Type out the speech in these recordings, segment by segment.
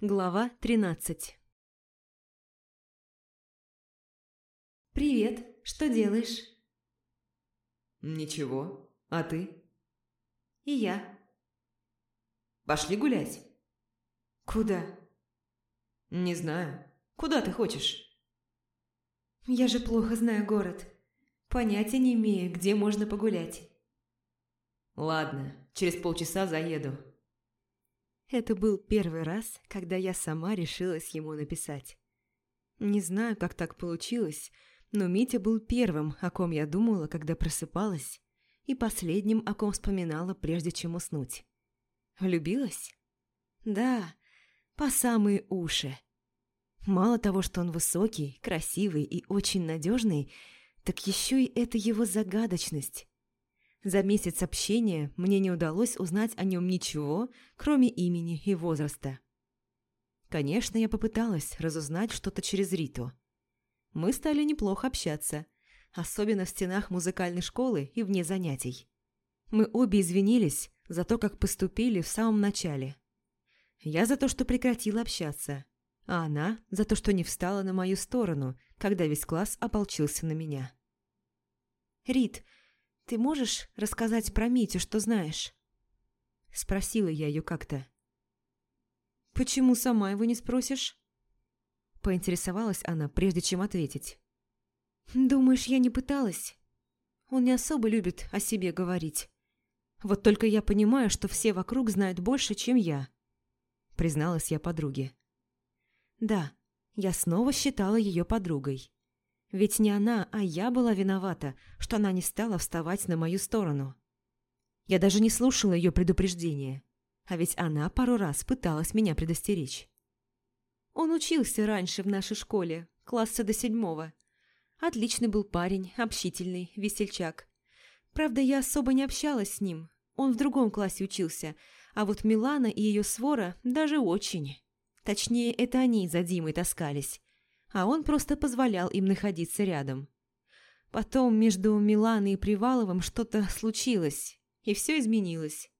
Глава 13 «Привет, что делаешь?» «Ничего, а ты?» «И я». «Пошли гулять?» «Куда?» «Не знаю. Куда ты хочешь?» «Я же плохо знаю город. Понятия не имею, где можно погулять». «Ладно, через полчаса заеду». Это был первый раз, когда я сама решилась ему написать. Не знаю, как так получилось, но Митя был первым, о ком я думала, когда просыпалась, и последним, о ком вспоминала, прежде чем уснуть. Влюбилась? Да, по самые уши. Мало того, что он высокий, красивый и очень надежный, так еще и это его загадочность. За месяц общения мне не удалось узнать о нем ничего, кроме имени и возраста. Конечно, я попыталась разузнать что-то через Риту. Мы стали неплохо общаться, особенно в стенах музыкальной школы и вне занятий. Мы обе извинились за то, как поступили в самом начале. Я за то, что прекратила общаться, а она за то, что не встала на мою сторону, когда весь класс ополчился на меня. «Рит, «Ты можешь рассказать про Митю, что знаешь?» Спросила я ее как-то. «Почему сама его не спросишь?» Поинтересовалась она, прежде чем ответить. «Думаешь, я не пыталась? Он не особо любит о себе говорить. Вот только я понимаю, что все вокруг знают больше, чем я», призналась я подруге. «Да, я снова считала ее подругой. Ведь не она, а я была виновата, что она не стала вставать на мою сторону. Я даже не слушала ее предупреждения, а ведь она пару раз пыталась меня предостеречь. Он учился раньше в нашей школе, класса до седьмого. Отличный был парень, общительный, весельчак. Правда, я особо не общалась с ним, он в другом классе учился, а вот Милана и ее свора даже очень. Точнее, это они за Димой таскались, а он просто позволял им находиться рядом. Потом между Миланой и Приваловым что-то случилось, и все изменилось.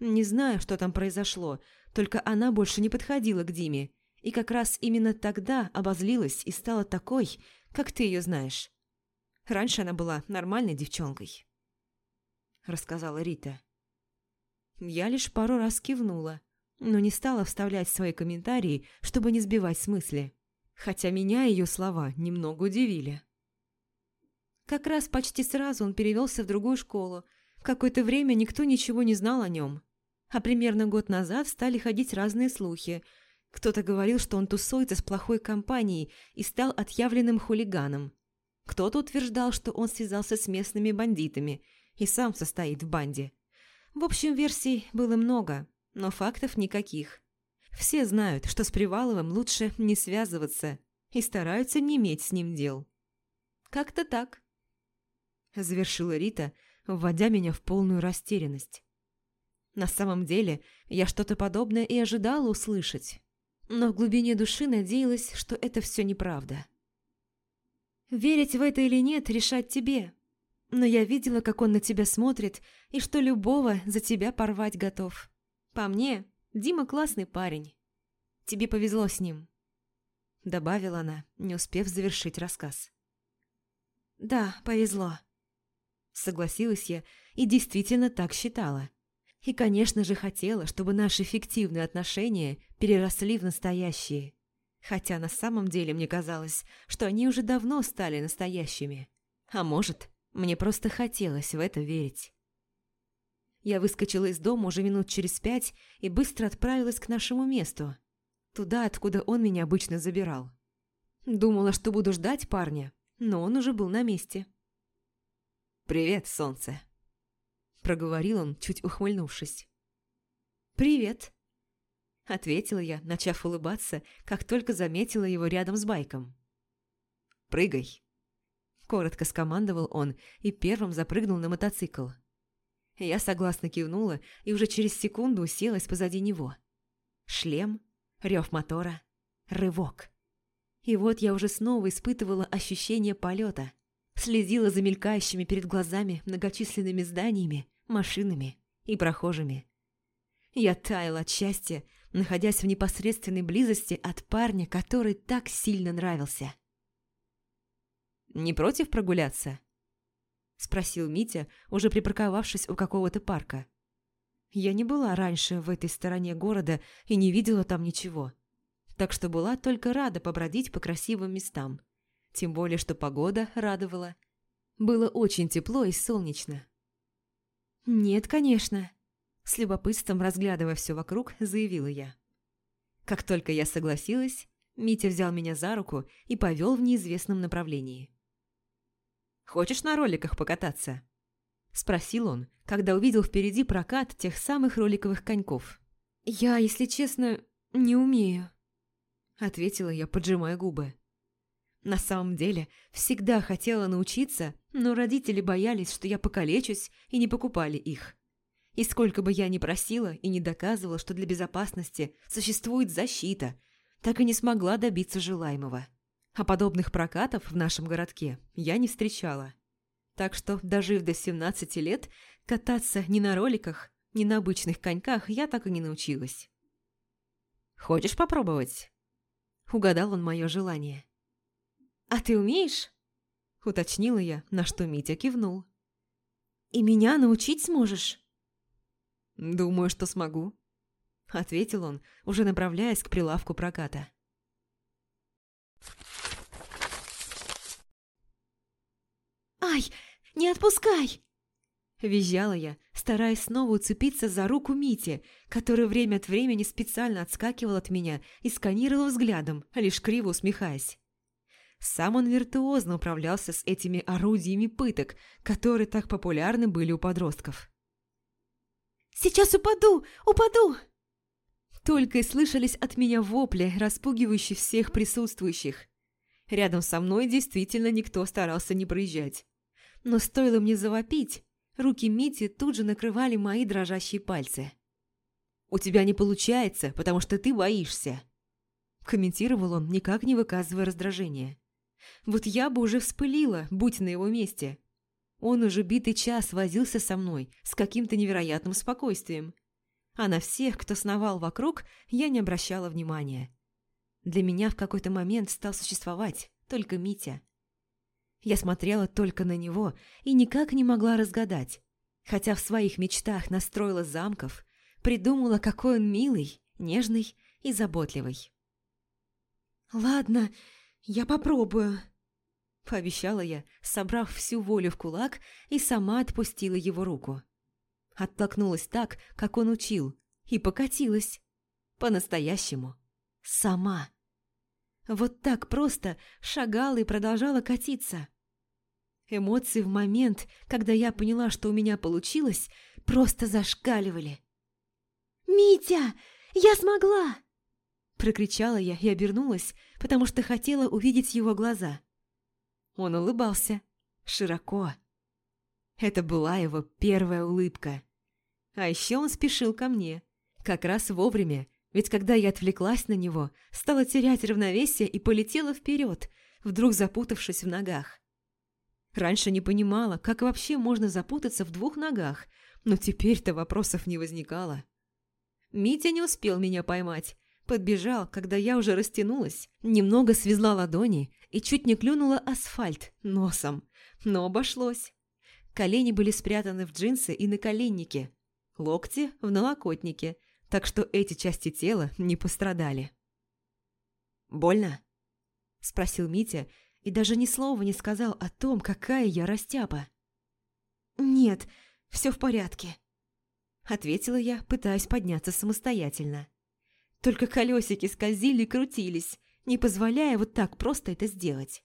Не знаю, что там произошло, только она больше не подходила к Диме, и как раз именно тогда обозлилась и стала такой, как ты ее знаешь. Раньше она была нормальной девчонкой. Рассказала Рита. Я лишь пару раз кивнула, но не стала вставлять свои комментарии, чтобы не сбивать с мысли хотя меня ее слова немного удивили. Как раз почти сразу он перевелся в другую школу. Какое-то время никто ничего не знал о нем. А примерно год назад стали ходить разные слухи. Кто-то говорил, что он тусуется с плохой компанией и стал отъявленным хулиганом. Кто-то утверждал, что он связался с местными бандитами и сам состоит в банде. В общем, версий было много, но фактов никаких. Все знают, что с Приваловым лучше не связываться и стараются не иметь с ним дел. Как-то так. Завершила Рита, вводя меня в полную растерянность. На самом деле, я что-то подобное и ожидала услышать, но в глубине души надеялась, что это все неправда. Верить в это или нет, решать тебе. Но я видела, как он на тебя смотрит, и что любого за тебя порвать готов. По мне, Дима классный парень. Тебе повезло с ним», — добавила она, не успев завершить рассказ. «Да, повезло», — согласилась я и действительно так считала. И, конечно же, хотела, чтобы наши фиктивные отношения переросли в настоящие. Хотя на самом деле мне казалось, что они уже давно стали настоящими. А может, мне просто хотелось в это верить. Я выскочила из дома уже минут через пять и быстро отправилась к нашему месту. Туда, откуда он меня обычно забирал. Думала, что буду ждать парня, но он уже был на месте. «Привет, солнце!» Проговорил он, чуть ухмыльнувшись. «Привет!» Ответила я, начав улыбаться, как только заметила его рядом с байком. «Прыгай!» Коротко скомандовал он и первым запрыгнул на мотоцикл. Я согласно кивнула и уже через секунду уселась позади него. Шлем, рев мотора, рывок. И вот я уже снова испытывала ощущение полета. Следила за мелькающими перед глазами многочисленными зданиями, машинами и прохожими. Я таяла от счастья, находясь в непосредственной близости от парня, который так сильно нравился. «Не против прогуляться?» – спросил Митя, уже припарковавшись у какого-то парка. Я не была раньше в этой стороне города и не видела там ничего, так что была только рада побродить по красивым местам. Тем более, что погода радовала. Было очень тепло и солнечно. «Нет, конечно», – с любопытством разглядывая все вокруг, заявила я. Как только я согласилась, Митя взял меня за руку и повел в неизвестном направлении. «Хочешь на роликах покататься?» – спросил он, когда увидел впереди прокат тех самых роликовых коньков. «Я, если честно, не умею», – ответила я, поджимая губы. На самом деле, всегда хотела научиться, но родители боялись, что я покалечусь, и не покупали их. И сколько бы я ни просила и не доказывала, что для безопасности существует защита, так и не смогла добиться желаемого. А подобных прокатов в нашем городке я не встречала. Так что, дожив до 17 лет, кататься ни на роликах, ни на обычных коньках я так и не научилась. «Хочешь попробовать?» Угадал он мое желание. «А ты умеешь?» – уточнила я, на что Митя кивнул. «И меня научить сможешь?» «Думаю, что смогу», – ответил он, уже направляясь к прилавку проката. «Ай, не отпускай!» Визжала я, стараясь снова уцепиться за руку Мити, который время от времени специально отскакивал от меня и сканировал взглядом, лишь криво усмехаясь. Сам он виртуозно управлялся с этими орудиями пыток, которые так популярны были у подростков. «Сейчас упаду! Упаду!» Только и слышались от меня вопли, распугивающие всех присутствующих. Рядом со мной действительно никто старался не проезжать. Но стоило мне завопить, руки Мити тут же накрывали мои дрожащие пальцы. «У тебя не получается, потому что ты боишься», – комментировал он, никак не выказывая раздражения. Вот я бы уже вспылила, будь на его месте. Он уже битый час возился со мной с каким-то невероятным спокойствием. А на всех, кто сновал вокруг, я не обращала внимания. Для меня в какой-то момент стал существовать только Митя. Я смотрела только на него и никак не могла разгадать, хотя в своих мечтах настроила замков, придумала, какой он милый, нежный и заботливый. «Ладно, я попробую», – пообещала я, собрав всю волю в кулак и сама отпустила его руку. Оттолкнулась так, как он учил, и покатилась. По-настоящему. Сама. Вот так просто шагала и продолжала катиться. Эмоции в момент, когда я поняла, что у меня получилось, просто зашкаливали. «Митя, я смогла!» Прокричала я и обернулась, потому что хотела увидеть его глаза. Он улыбался. Широко. Это была его первая улыбка. А еще он спешил ко мне. Как раз вовремя, ведь когда я отвлеклась на него, стала терять равновесие и полетела вперед, вдруг запутавшись в ногах. Раньше не понимала, как вообще можно запутаться в двух ногах, но теперь-то вопросов не возникало. Митя не успел меня поймать. Подбежал, когда я уже растянулась, немного свезла ладони и чуть не клюнула асфальт носом, но обошлось. Колени были спрятаны в джинсы и наколенники, локти в налокотнике, так что эти части тела не пострадали. «Больно?» – спросил Митя и даже ни слова не сказал о том, какая я растяпа. «Нет, все в порядке», – ответила я, пытаясь подняться самостоятельно. Только колесики скользили и крутились, не позволяя вот так просто это сделать.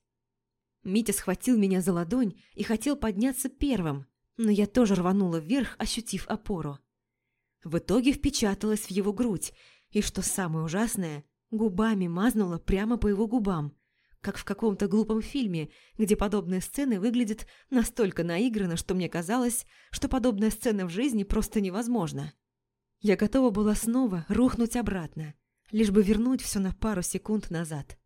Митя схватил меня за ладонь и хотел подняться первым, но я тоже рванула вверх, ощутив опору. В итоге впечаталась в его грудь, и, что самое ужасное, губами мазнула прямо по его губам, как в каком-то глупом фильме, где подобные сцены выглядят настолько наигранно, что мне казалось, что подобная сцена в жизни просто невозможна. Я готова была снова рухнуть обратно, лишь бы вернуть все на пару секунд назад.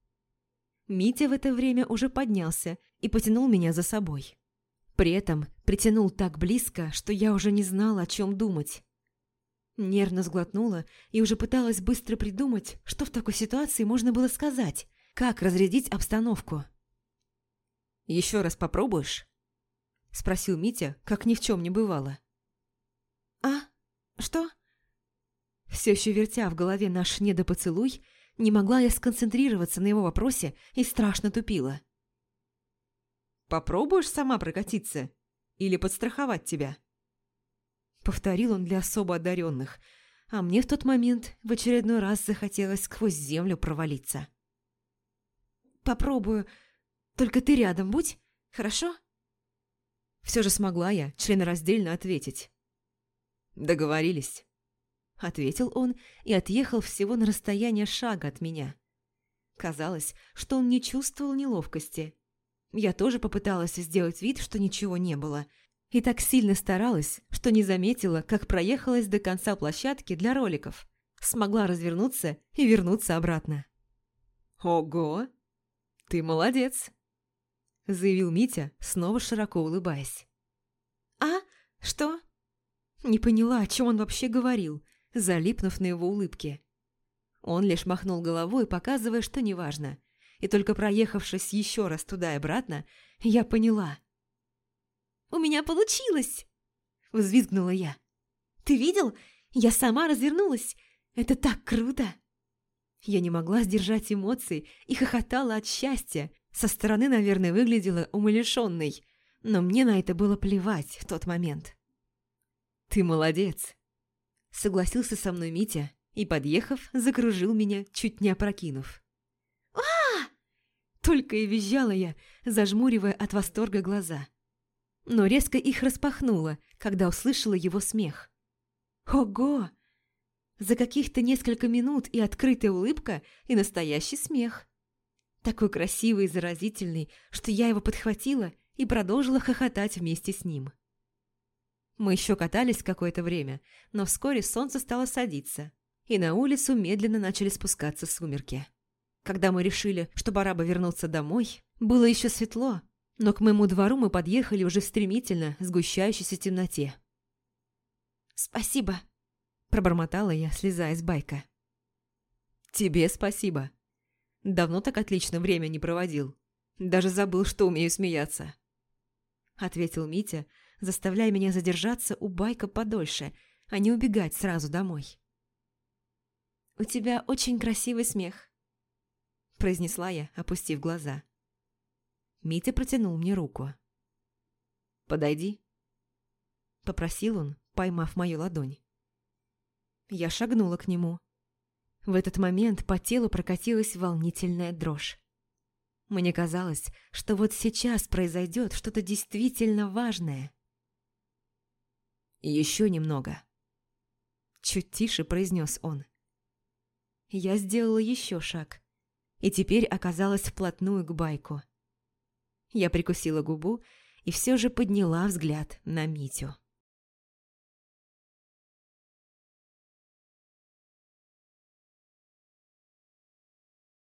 Митя в это время уже поднялся и потянул меня за собой. При этом притянул так близко, что я уже не знала, о чем думать. Нервно сглотнула и уже пыталась быстро придумать, что в такой ситуации можно было сказать, как разрядить обстановку. «Еще раз попробуешь?» – спросил Митя, как ни в чем не бывало. «А? Что?» Все еще вертя в голове наш недопоцелуй, не могла я сконцентрироваться на его вопросе и страшно тупила. «Попробуешь сама прокатиться? Или подстраховать тебя?» Повторил он для особо одаренных, а мне в тот момент в очередной раз захотелось сквозь землю провалиться. «Попробую. Только ты рядом будь, хорошо?» Все же смогла я членораздельно ответить. «Договорились», — ответил он и отъехал всего на расстояние шага от меня. Казалось, что он не чувствовал неловкости. Я тоже попыталась сделать вид, что ничего не было, и так сильно старалась, что не заметила, как проехалась до конца площадки для роликов. Смогла развернуться и вернуться обратно. «Ого! Ты молодец!» заявил Митя, снова широко улыбаясь. «А? Что?» Не поняла, о чем он вообще говорил, залипнув на его улыбке. Он лишь махнул головой, показывая, что неважно. И только проехавшись еще раз туда и обратно, я поняла. «У меня получилось!» – взвизгнула я. «Ты видел? Я сама развернулась! Это так круто!» Я не могла сдержать эмоций и хохотала от счастья, со стороны, наверное, выглядела умалишенной, но мне на это было плевать в тот момент. «Ты молодец!» Согласился со мной Митя и, подъехав, закружил меня, чуть не опрокинув. а Только и визжала я, зажмуривая от восторга глаза. Но резко их распахнула, когда услышала его смех. «Ого!» За каких-то несколько минут и открытая улыбка, и настоящий смех. Такой красивый и заразительный, что я его подхватила и продолжила хохотать вместе с ним. Мы еще катались какое-то время, но вскоре солнце стало садиться, и на улицу медленно начали спускаться сумерки. Когда мы решили, что пора бы вернуться домой, было еще светло, но к моему двору мы подъехали уже в стремительно сгущающейся темноте. «Спасибо», – пробормотала я, слезая с байка. «Тебе спасибо», Давно так отлично время не проводил. Даже забыл, что умею смеяться. Ответил Митя, заставляя меня задержаться у байка подольше, а не убегать сразу домой. «У тебя очень красивый смех», – произнесла я, опустив глаза. Митя протянул мне руку. «Подойди», – попросил он, поймав мою ладонь. Я шагнула к нему, в этот момент по телу прокатилась волнительная дрожь. Мне казалось, что вот сейчас произойдет что-то действительно важное. «Еще немного», — чуть тише произнес он. Я сделала еще шаг, и теперь оказалась вплотную к байку. Я прикусила губу и все же подняла взгляд на Митю.